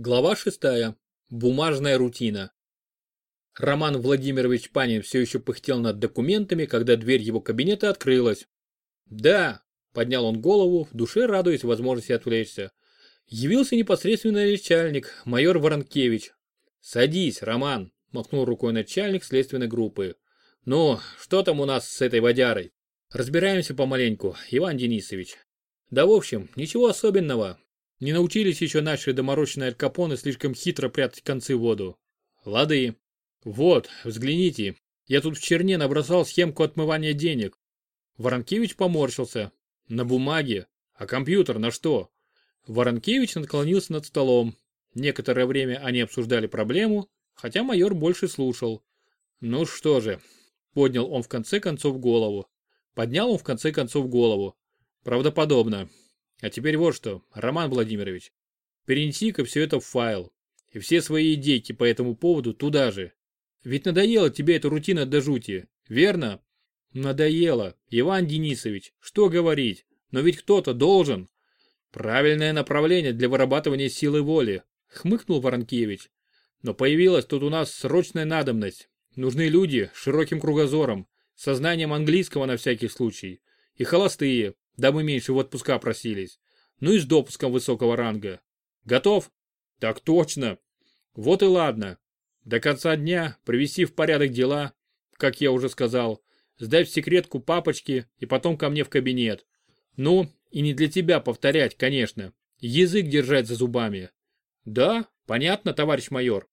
Глава шестая. Бумажная рутина. Роман Владимирович Панин все еще пыхтел над документами, когда дверь его кабинета открылась. «Да», — поднял он голову, в душе радуясь возможности отвлечься. Явился непосредственно начальник, майор Воронкевич. «Садись, Роман», — махнул рукой начальник следственной группы. «Ну, что там у нас с этой водярой? Разбираемся помаленьку, Иван Денисович. Да в общем, ничего особенного, не научились еще наши доморощенные алькапоны слишком хитро прятать концы в воду. Лады. Вот, взгляните. Я тут в черне набросал схемку отмывания денег. Воронкевич поморщился. На бумаге. А компьютер на что? Воронкевич наклонился над столом. Некоторое время они обсуждали проблему, хотя майор больше слушал. Ну что же, поднял он в конце концов голову. Поднял он в конце концов голову. Правдоподобно. А теперь вот что, Роман Владимирович, перенеси-ка все это в файл. И все свои идейки по этому поводу туда же. Ведь надоела тебе эта рутина до жути, верно? Надоело, Иван Денисович, что говорить, но ведь кто-то должен. Правильное направление для вырабатывания силы воли, хмыкнул Воронкевич. Но появилась тут у нас срочная надобность. Нужны люди с широким кругозором, сознанием английского на всякий случай. И холостые, дабы меньше в отпуска просились. Ну и с допуском высокого ранга. Готов? Так точно. Вот и ладно. До конца дня привести в порядок дела, как я уже сказал, сдать секретку папочки и потом ко мне в кабинет. Ну, и не для тебя повторять, конечно. Язык держать за зубами. Да, понятно, товарищ майор.